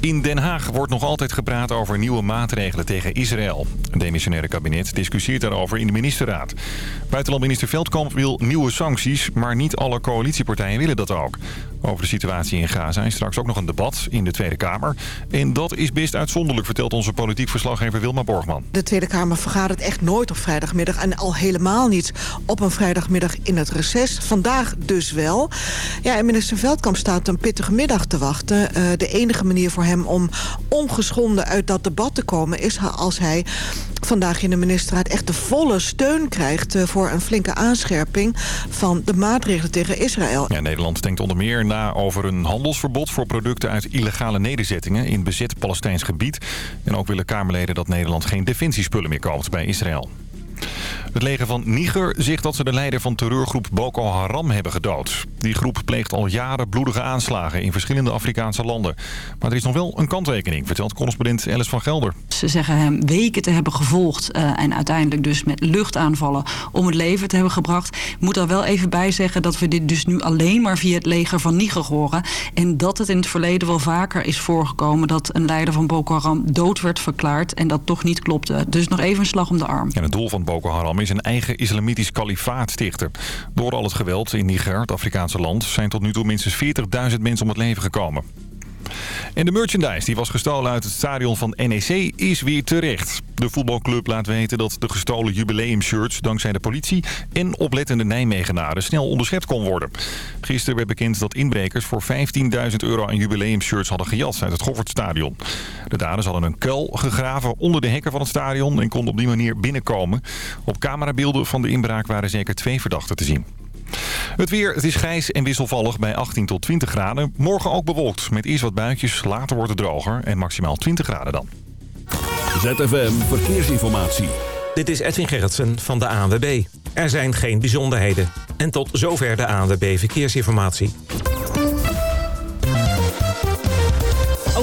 In Den Haag wordt nog altijd gepraat over nieuwe maatregelen tegen Israël. Het demissionaire kabinet discussieert daarover in de ministerraad. Buitenlandminister Veldkamp wil nieuwe sancties, maar niet alle coalitiepartijen willen dat ook. Over de situatie in Gaza is straks ook nog een debat in de Tweede Kamer. En dat is best uitzonderlijk, vertelt onze politiek verslaggever Wilma Borgman. De Tweede Kamer vergadert echt nooit op vrijdagmiddag en al helemaal niet op een vrijdagmiddag in het reces. Vandaag dus wel. Ja, en minister Veldkamp staat een pittige middag te wachten. Uh, de enige manier voor hem om ongeschonden uit dat debat te komen... is als hij vandaag in de ministerraad echt de volle steun krijgt... Uh, voor een flinke aanscherping van de maatregelen tegen Israël. Ja, Nederland denkt onder meer na over een handelsverbod... voor producten uit illegale nederzettingen in bezet Palestijns gebied. En ook willen Kamerleden dat Nederland geen defensiespullen meer koopt bij Israël. Het leger van Niger zegt dat ze de leider van terreurgroep Boko Haram hebben gedood. Die groep pleegt al jaren bloedige aanslagen in verschillende Afrikaanse landen. Maar er is nog wel een kanttekening, vertelt correspondent Alice van Gelder. Ze zeggen hem weken te hebben gevolgd uh, en uiteindelijk dus met luchtaanvallen om het leven te hebben gebracht. Ik moet daar wel even bij zeggen dat we dit dus nu alleen maar via het leger van Niger horen. En dat het in het verleden wel vaker is voorgekomen dat een leider van Boko Haram dood werd verklaard en dat toch niet klopte. Dus nog even een slag om de arm. En het doel van Boko Haram is een eigen islamitisch kalifaat stichten. Door al het geweld in Niger, het Afrikaanse land, zijn tot nu toe minstens 40.000 mensen om het leven gekomen. En de merchandise die was gestolen uit het stadion van NEC is weer terecht. De voetbalclub laat weten dat de gestolen jubileumshirts dankzij de politie en oplettende Nijmegenaren snel onderschept kon worden. Gisteren werd bekend dat inbrekers voor 15.000 euro aan jubileumshirts hadden gejat uit het Goffertstadion. De daders hadden een kuil gegraven onder de hekken van het stadion en konden op die manier binnenkomen. Op camerabeelden van de inbraak waren zeker twee verdachten te zien. Het weer, het is grijs en wisselvallig bij 18 tot 20 graden. Morgen ook bewolkt met eerst wat buitjes, later wordt het droger en maximaal 20 graden dan. ZFM Verkeersinformatie. Dit is Edwin Gerritsen van de ANWB. Er zijn geen bijzonderheden. En tot zover de ANWB Verkeersinformatie.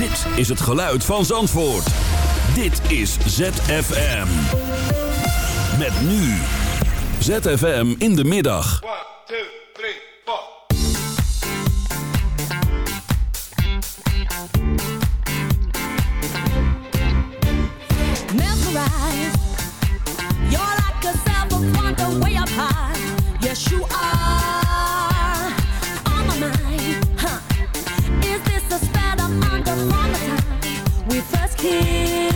Dit is het geluid van Zandvoort. Dit is ZFM. Met nu. ZFM in de middag. 1, we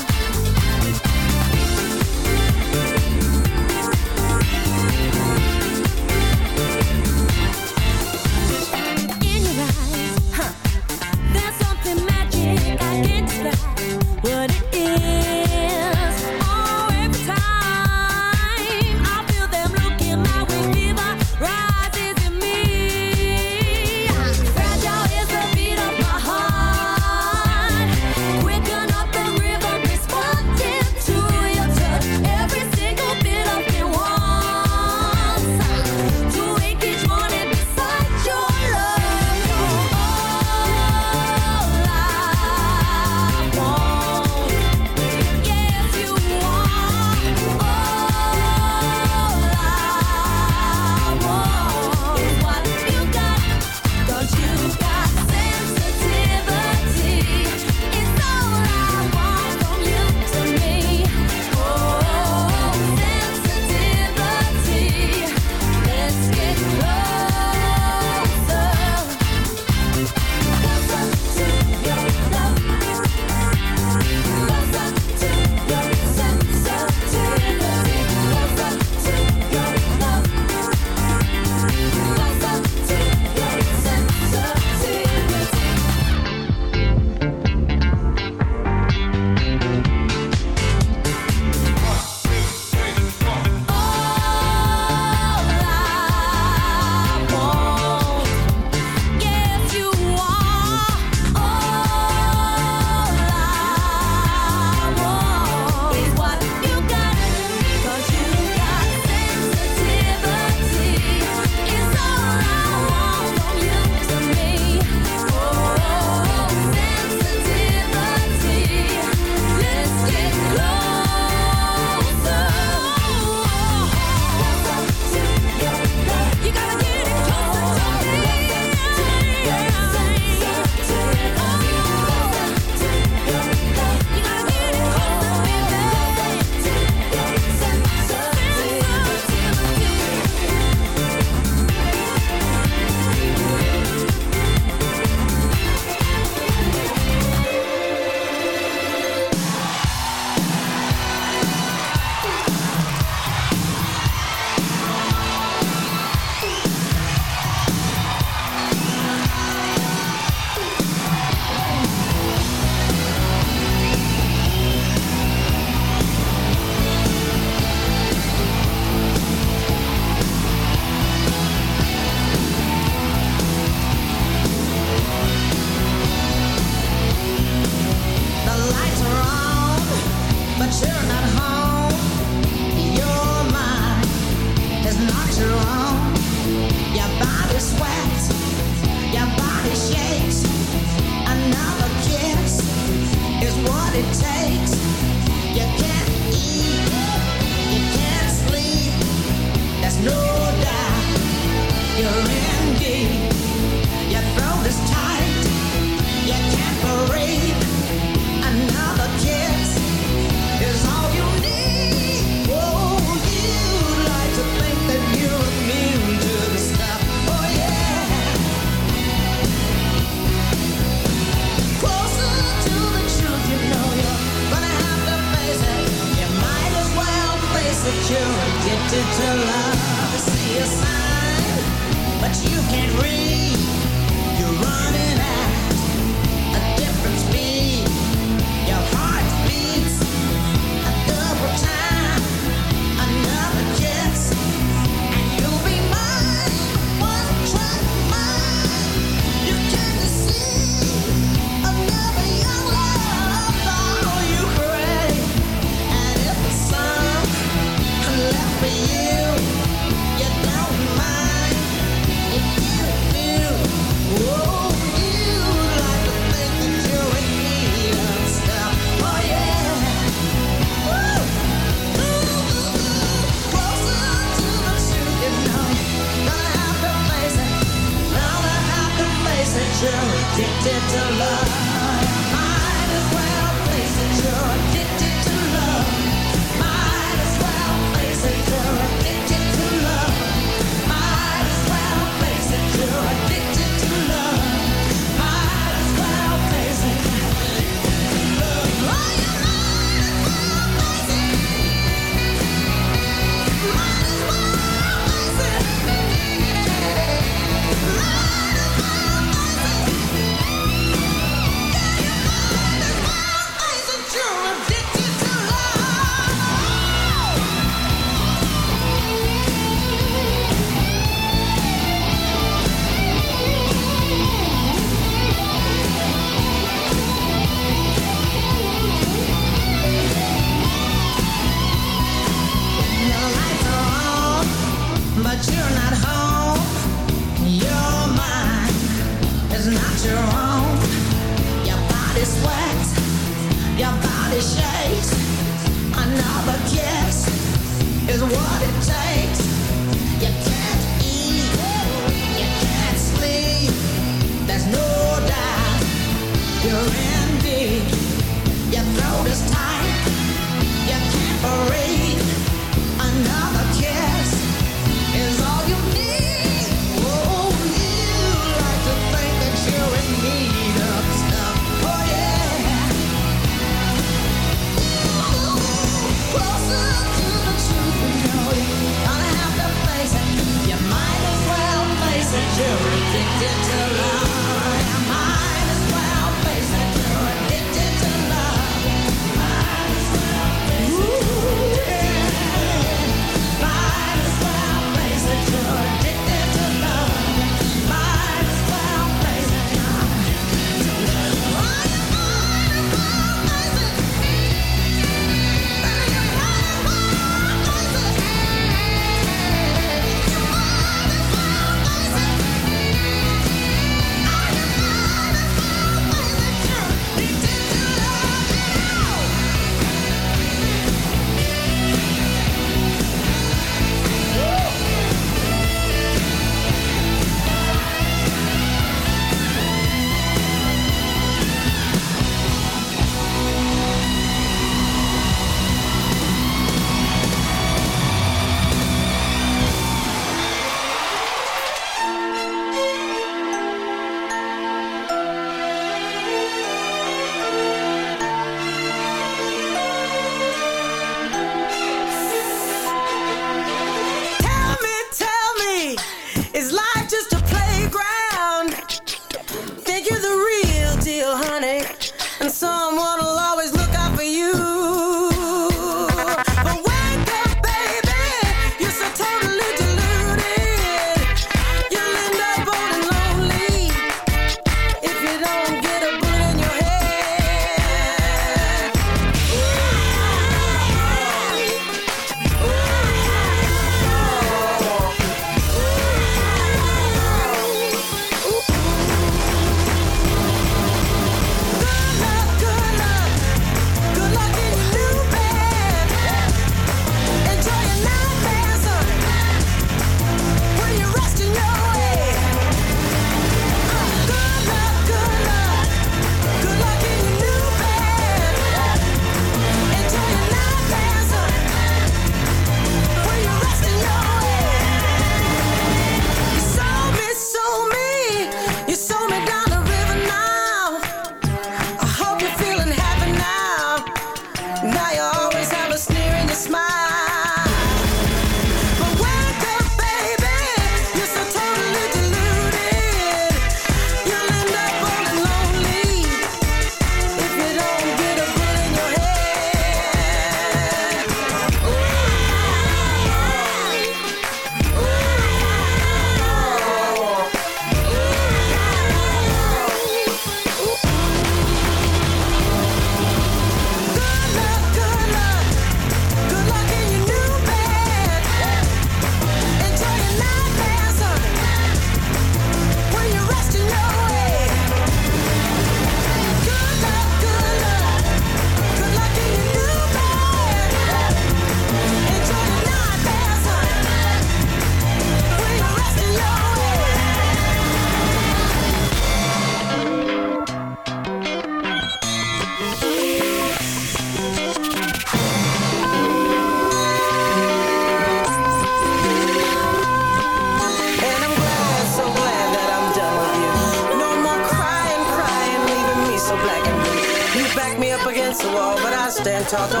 小时候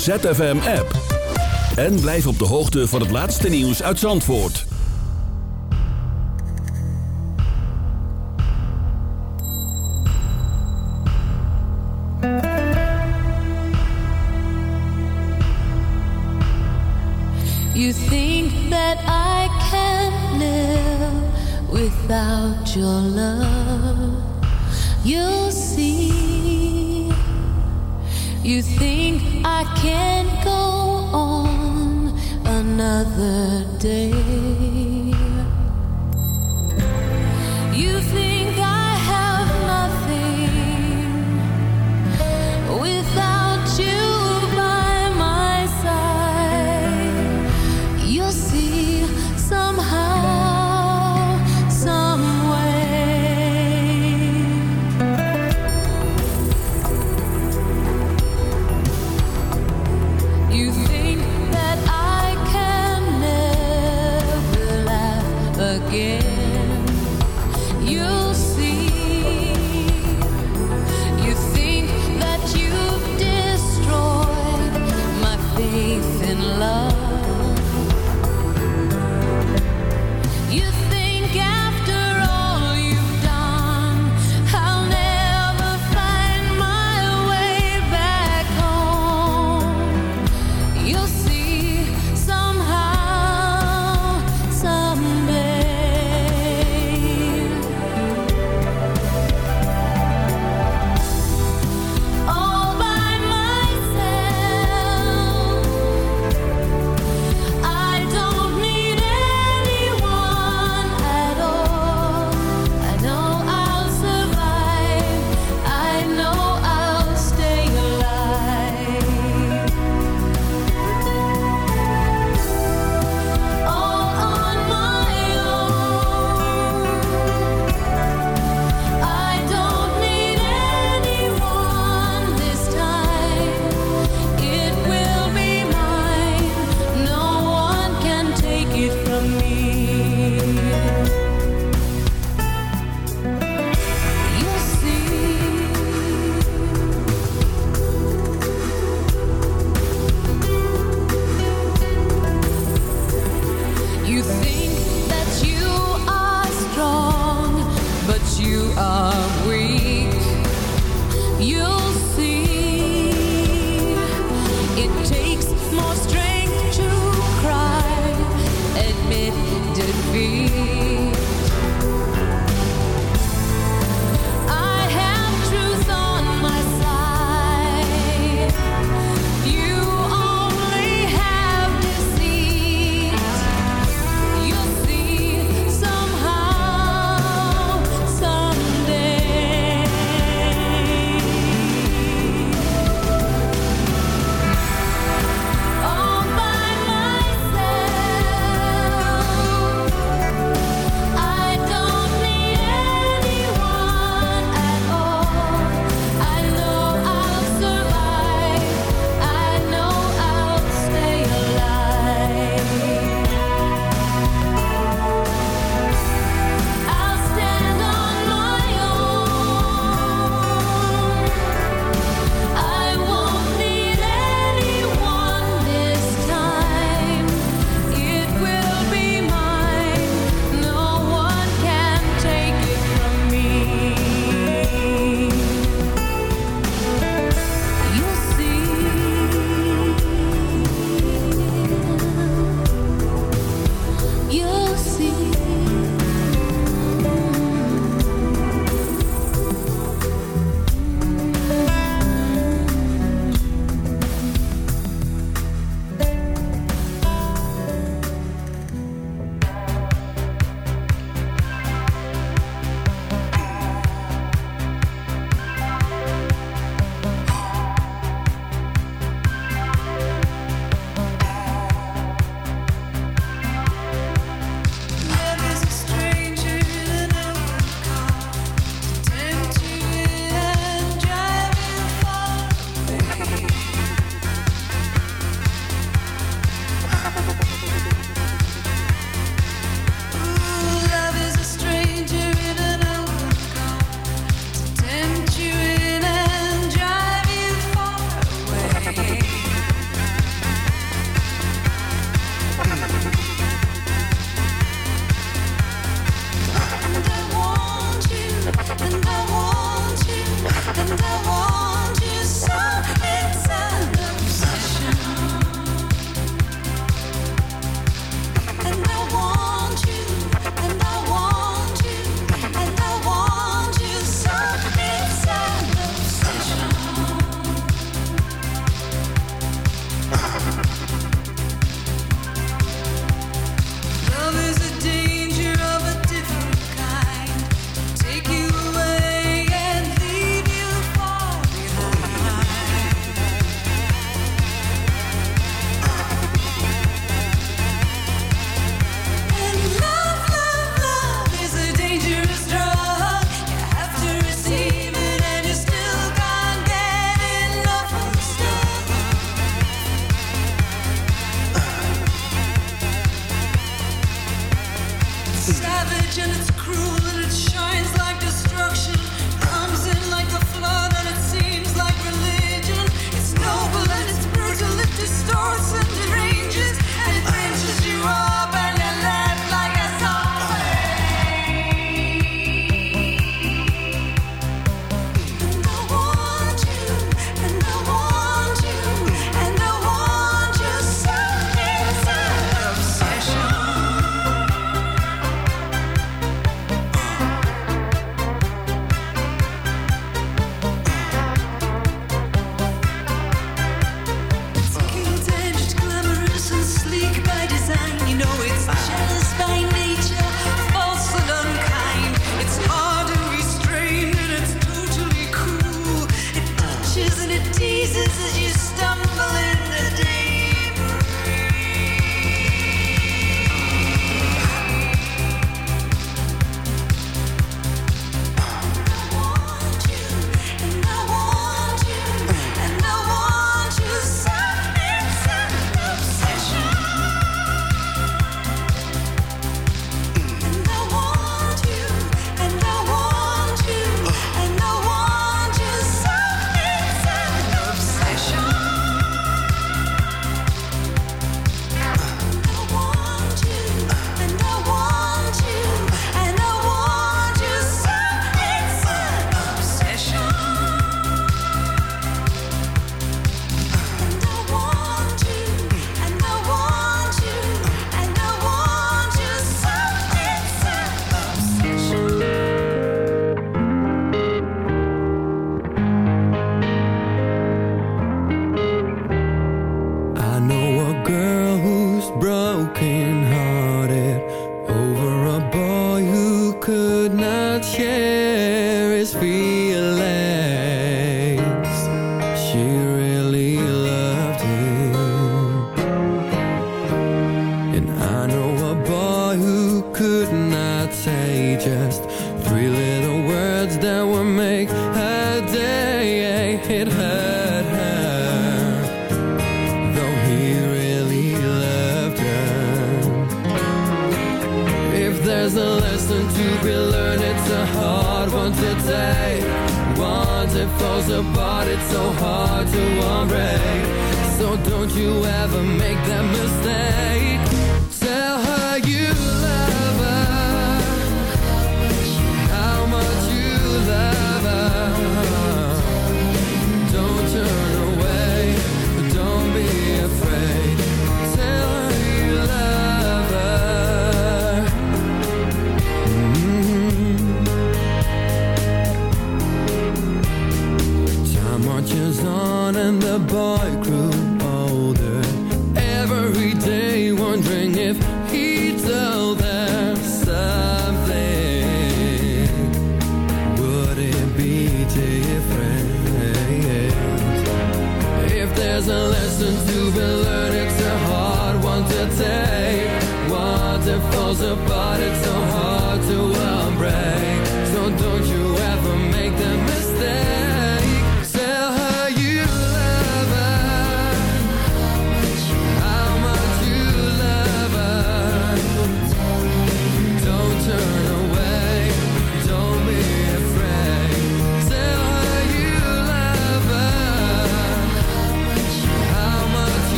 ZFM-app. En blijf op de hoogte van het laatste nieuws uit Zandvoort. You think that I can live without your love. You'll see. You think I can't go on another day.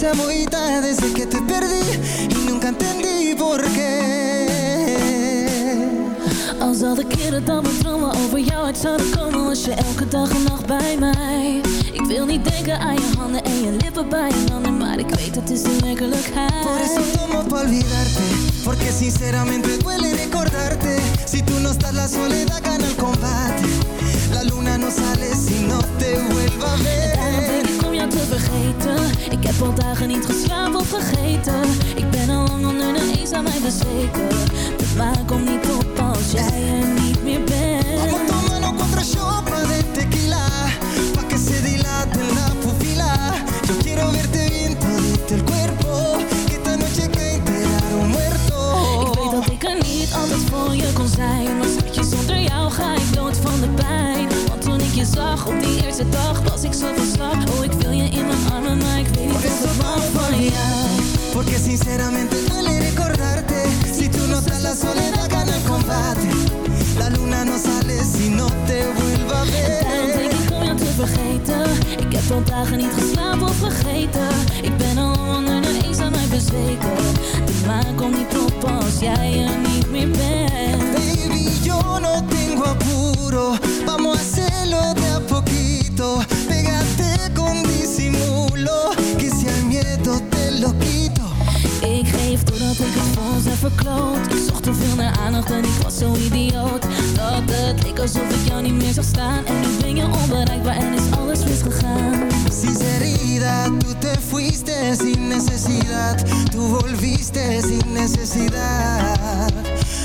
Sea muy tarde Desde que te perdí y nunca entendí por qué. Als al de keren dat mijn dromen over jou uit zouden komen Was je elke dag en nacht bij mij. Ik wil niet denken aan je handen en je lippen bij een ander Maar ik weet het is de werkelijkheid. Por eso tomo pa' olvidarte Porque sinceramente duele recordarte. Si tú no estás la soledad gana el combate. La luna no sale si no te vuelva a ver vergeten. Ik heb al dagen niet geslapen of vergeten. Ik ben al lang onder de eens aan mij bezweken. De maan komt niet op als jij er niet meer Vamos bent tomando cuatro shots más de tequila. Pa' que se dilate la pupila Yo quiero verte bien todito el cuerpo. Que esta noche que enterar un muerto. Ik weet dat ik er niet altijd voor je kon zijn. Maar schatje, zonder jou ga ik dood van de pijn. Want toen ik je zag op die eerste dag Was ik zo van slag Armen Maar ik weet niet of hou pa' van jou Porque sinceramente duele recordarte. Si tú no estás la soledad gana el combate. La luna no sale si no te vuelva a Daarom denk ver ik om jou te vergeten. Ik heb al dagen niet geslapen of vergeten. Ik ben al onder de eens aan mij bezweken. De maan komt niet op als jij er niet meer bent. Baby, yo no tengo apuro. Vamos a hacerlo de a poquito. Pégate con disimulo Que si al miedo te lo quito. Ik geef doordat ik het voor heb verkloot. Ik zocht te veel naar aandacht en ik was zo idioot. Dat het leek alsof ik jou niet meer zag staan. En nu ben je onbereikbaar en is alles misgegaan. Sinceridad, tú te fuiste sin necesidad. Tú volviste sin necesidad.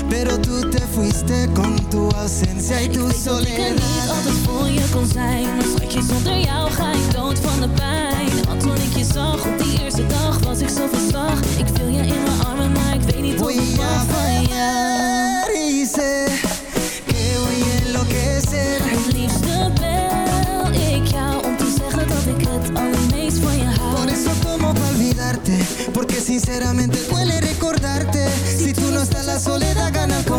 Pero tú te fuiste con tu ausencia y Ik tu weet dat ik er niet soledad. altijd voor je kon zijn. Maar schatje, zonder jou ga ik dood van de pijn pijn. Want toen ik je zag op die eerste dag was ik zo van Ik viel je in mijn armen maar ik weet niet hoe ik mag van jou Dice que voy a enloquecer. Het liefste bel ik jou om te zeggen dat ik het allermeest van je hou. Por eso como olvidarte Porque sinceramente duele recordarte. Si tú no estás la soledad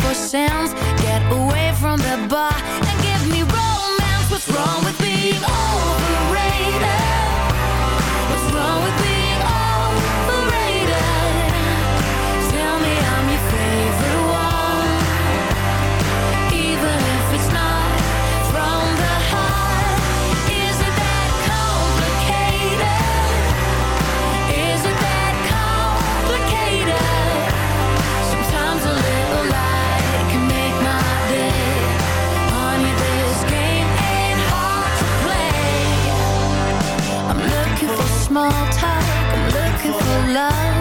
for sounds. small talk. I'm looking for love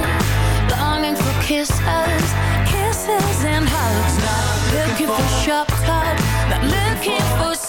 Longing for kisses. Kisses and hugs. Not looking for shop talk Not looking for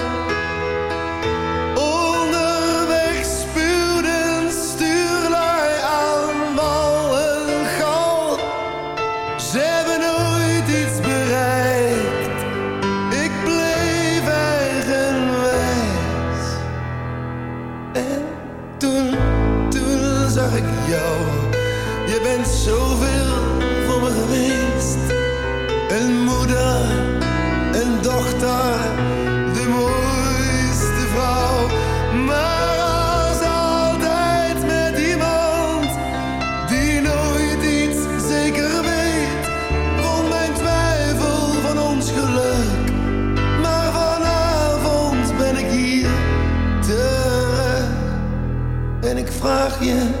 you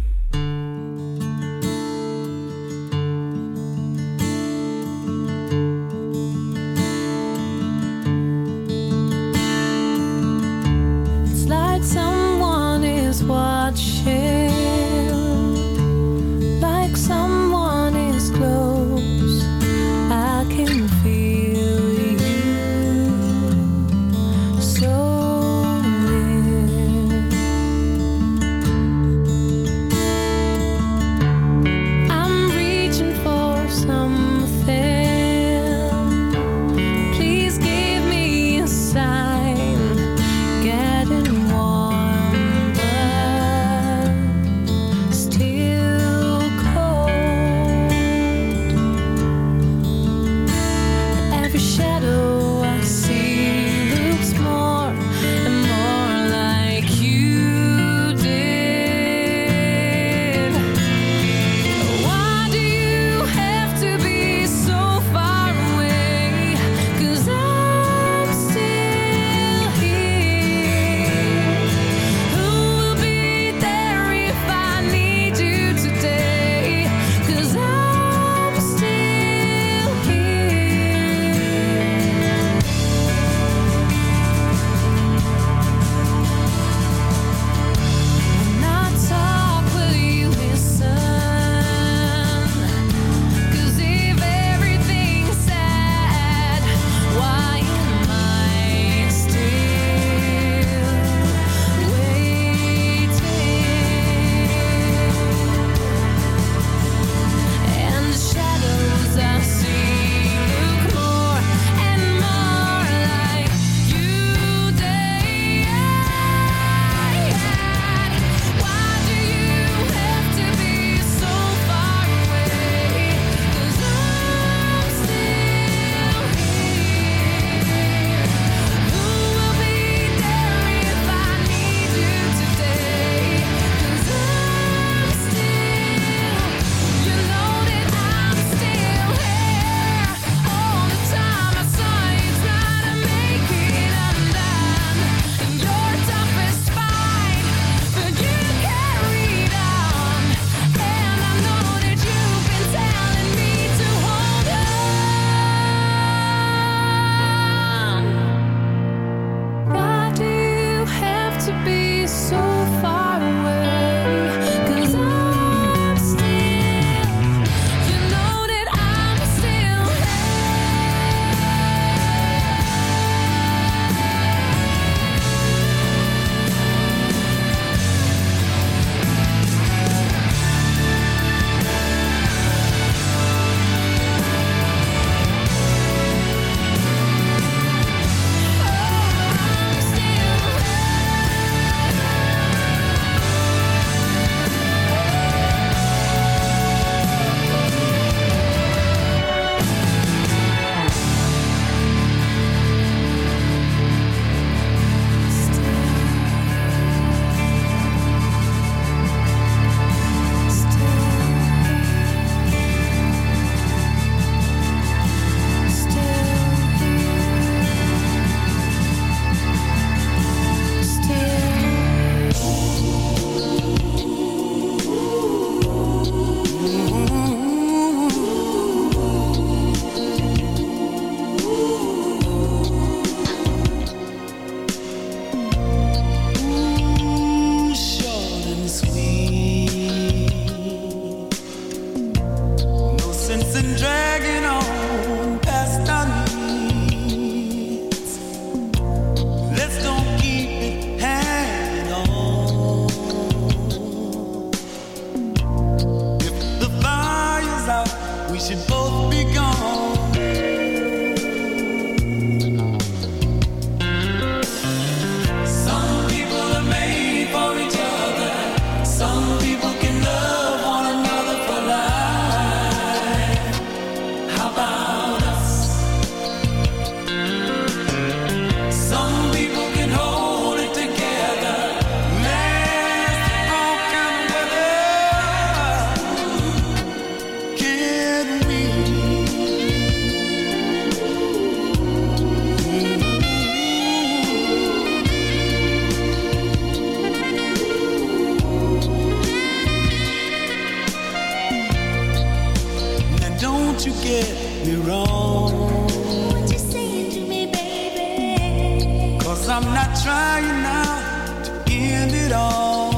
Trying now to end it all.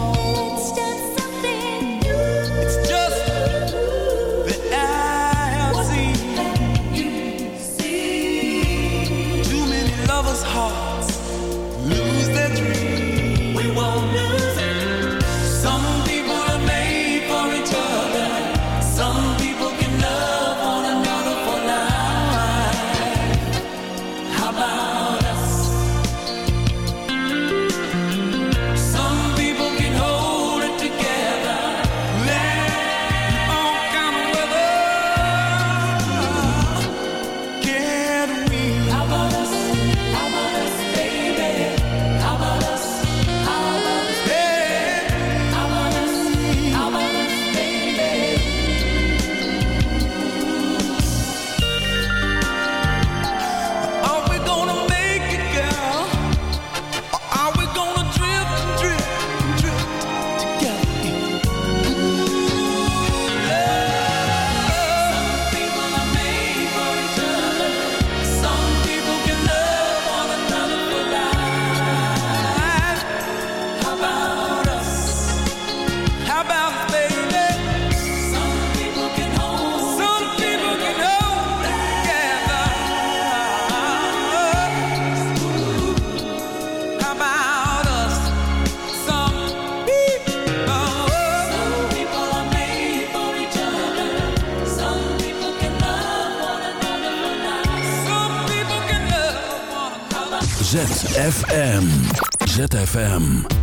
ZFM.